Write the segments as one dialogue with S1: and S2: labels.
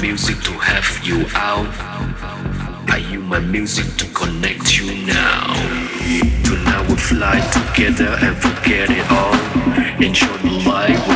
S1: music to have you out. I use my music to connect you now. Tonight we we fly together and forget it all.
S2: Enjoy the
S3: life.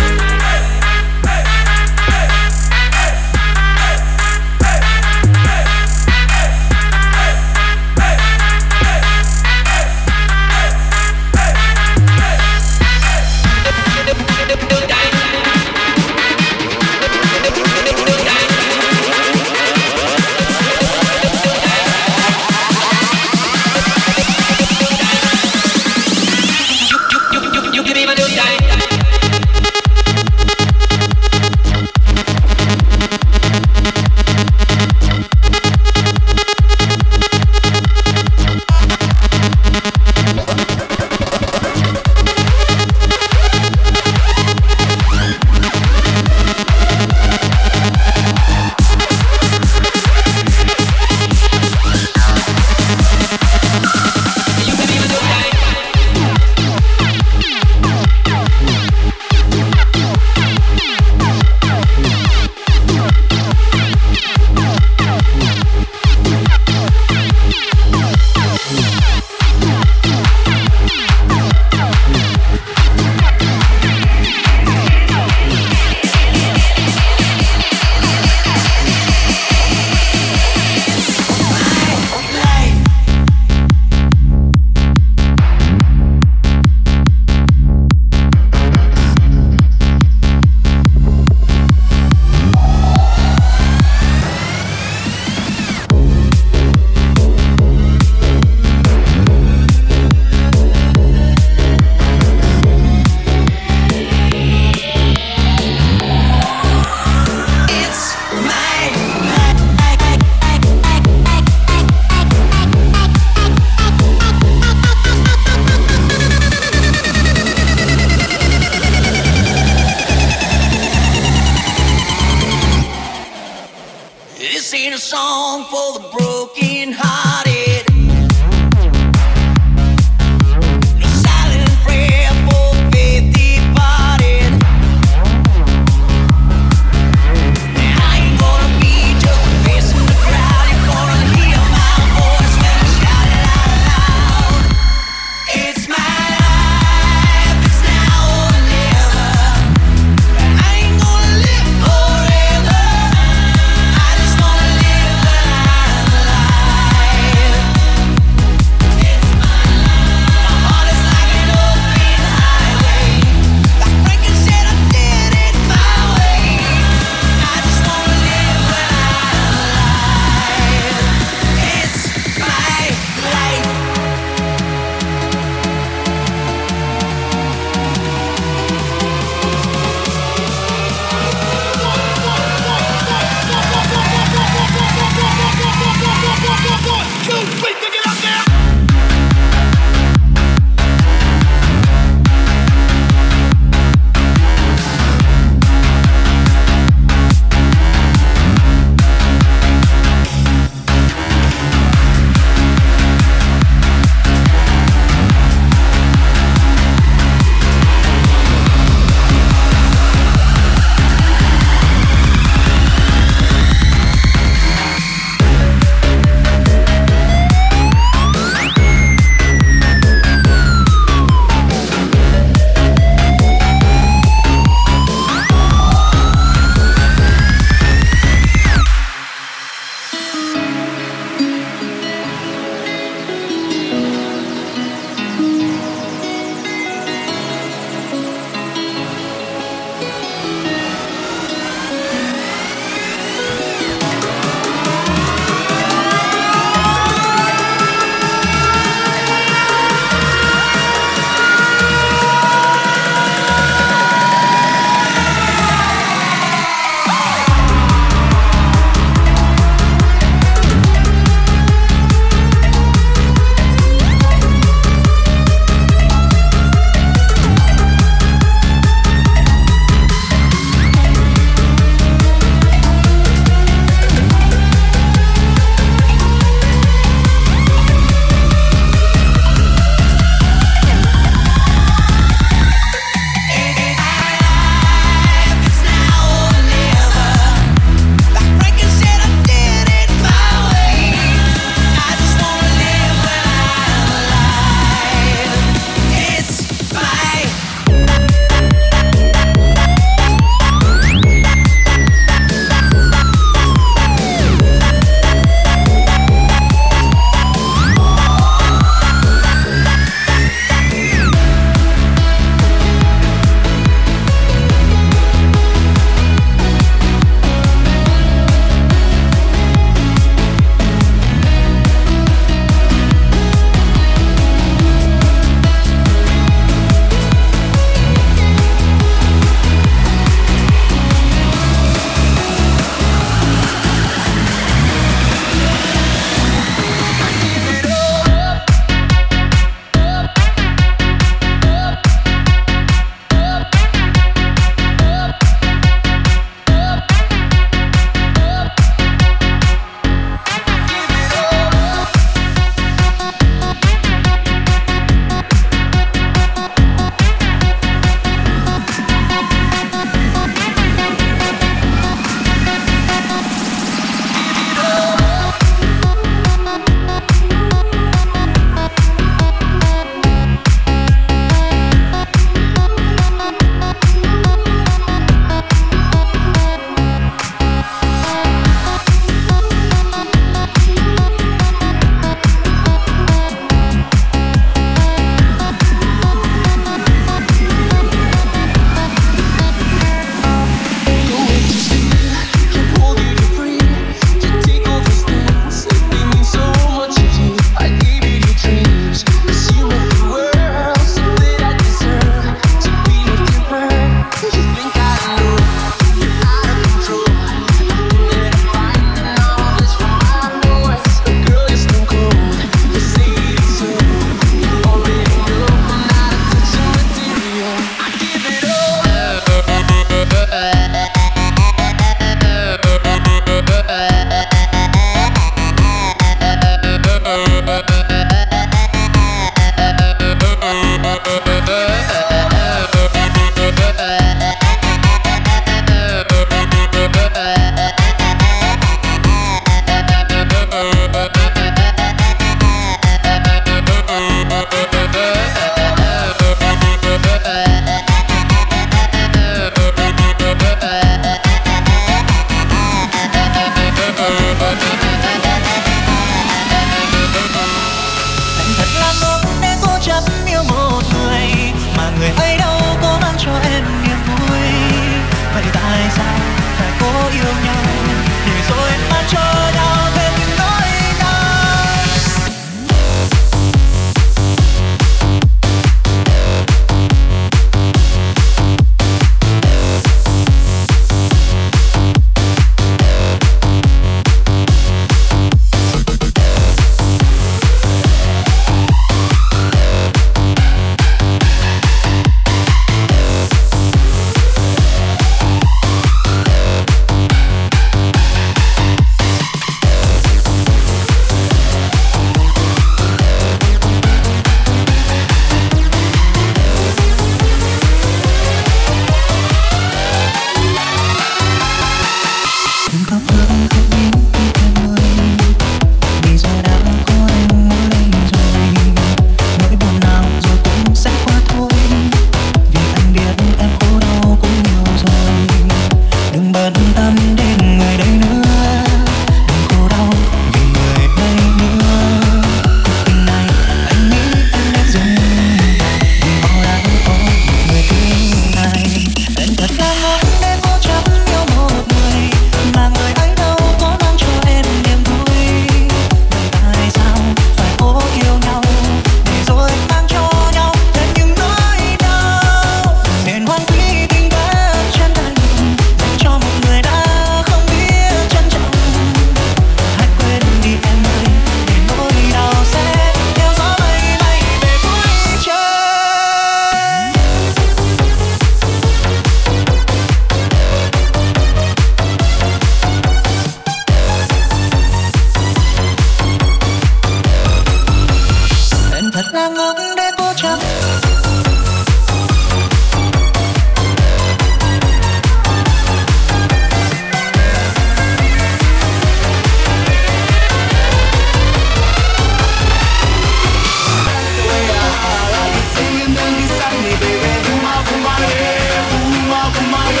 S3: my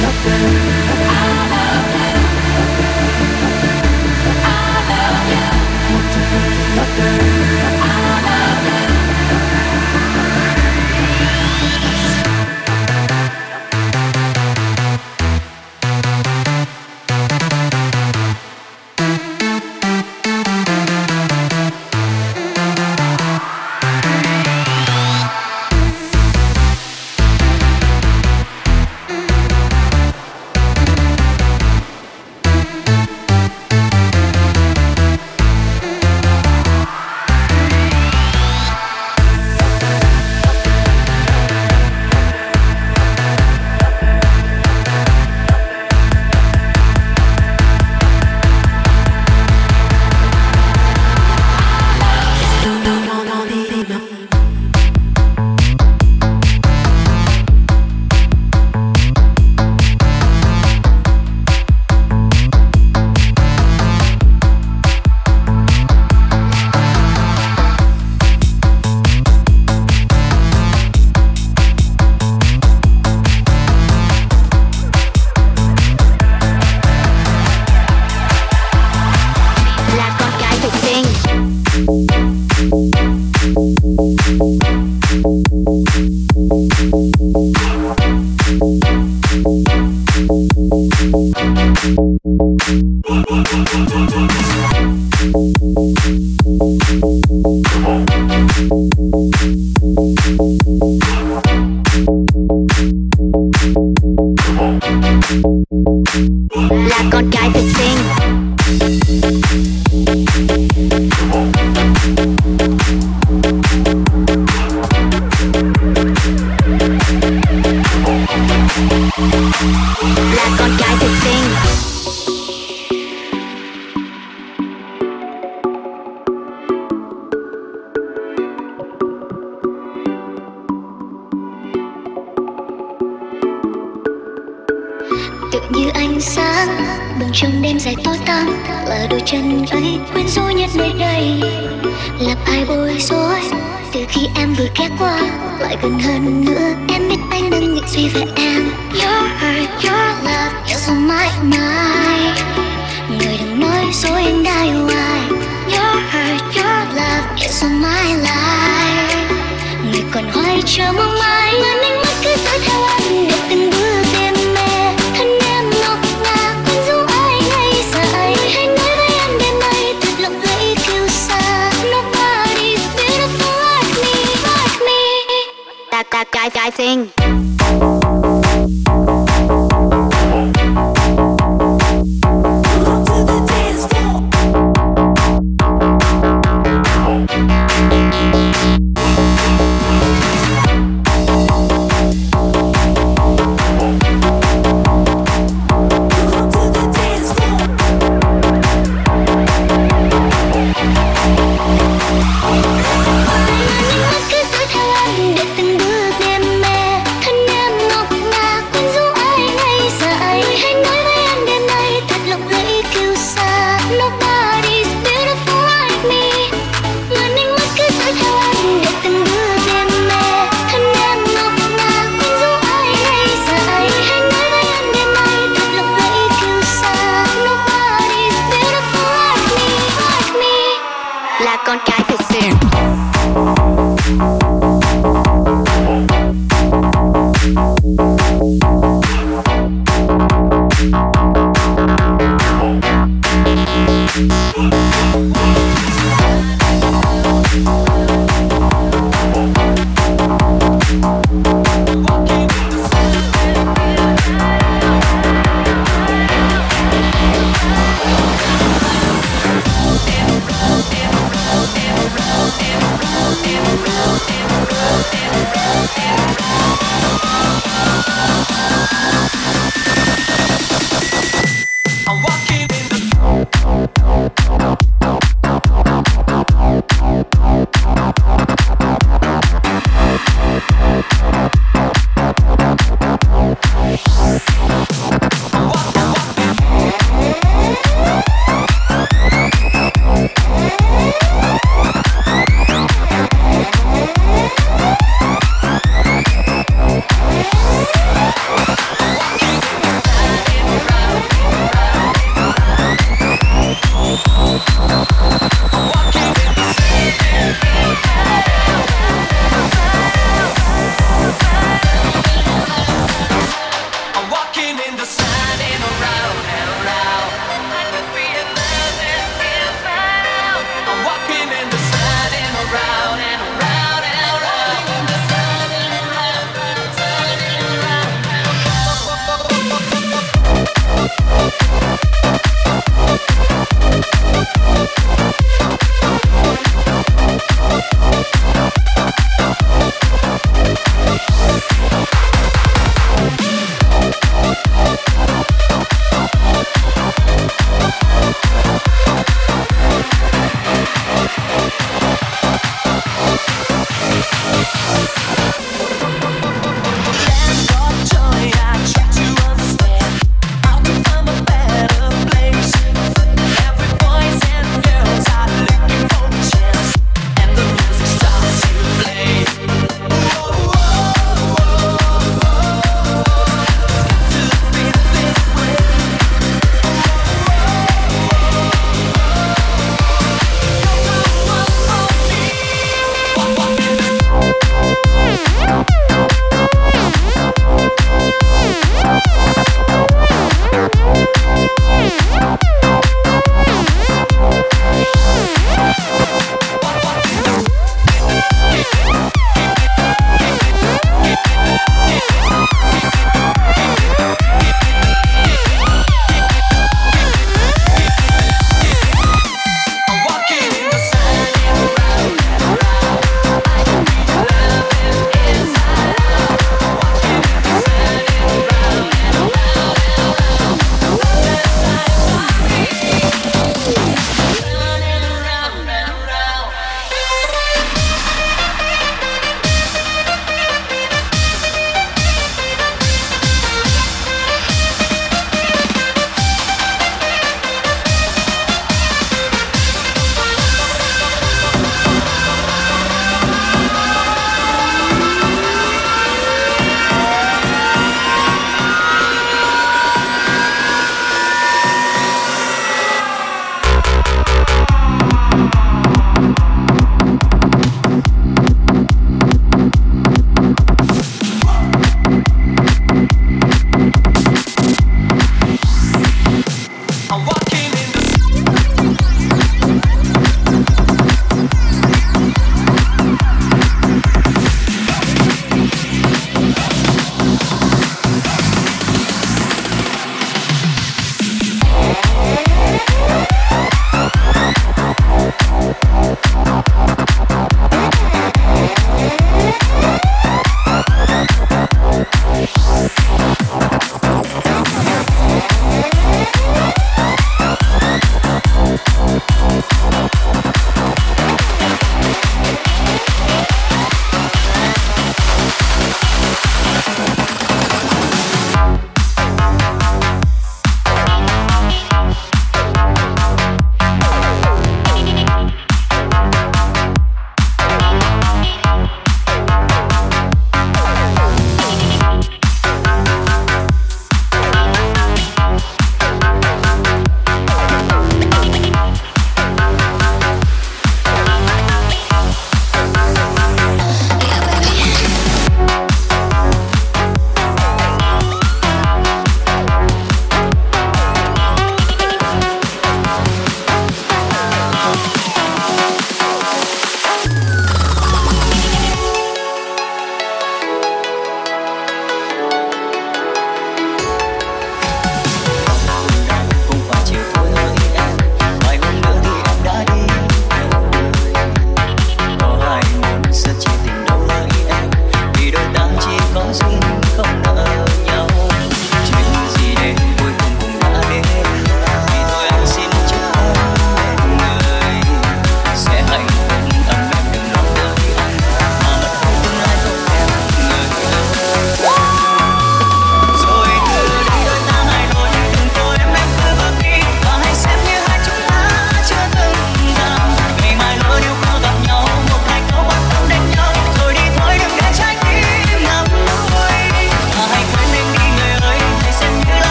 S3: nothing.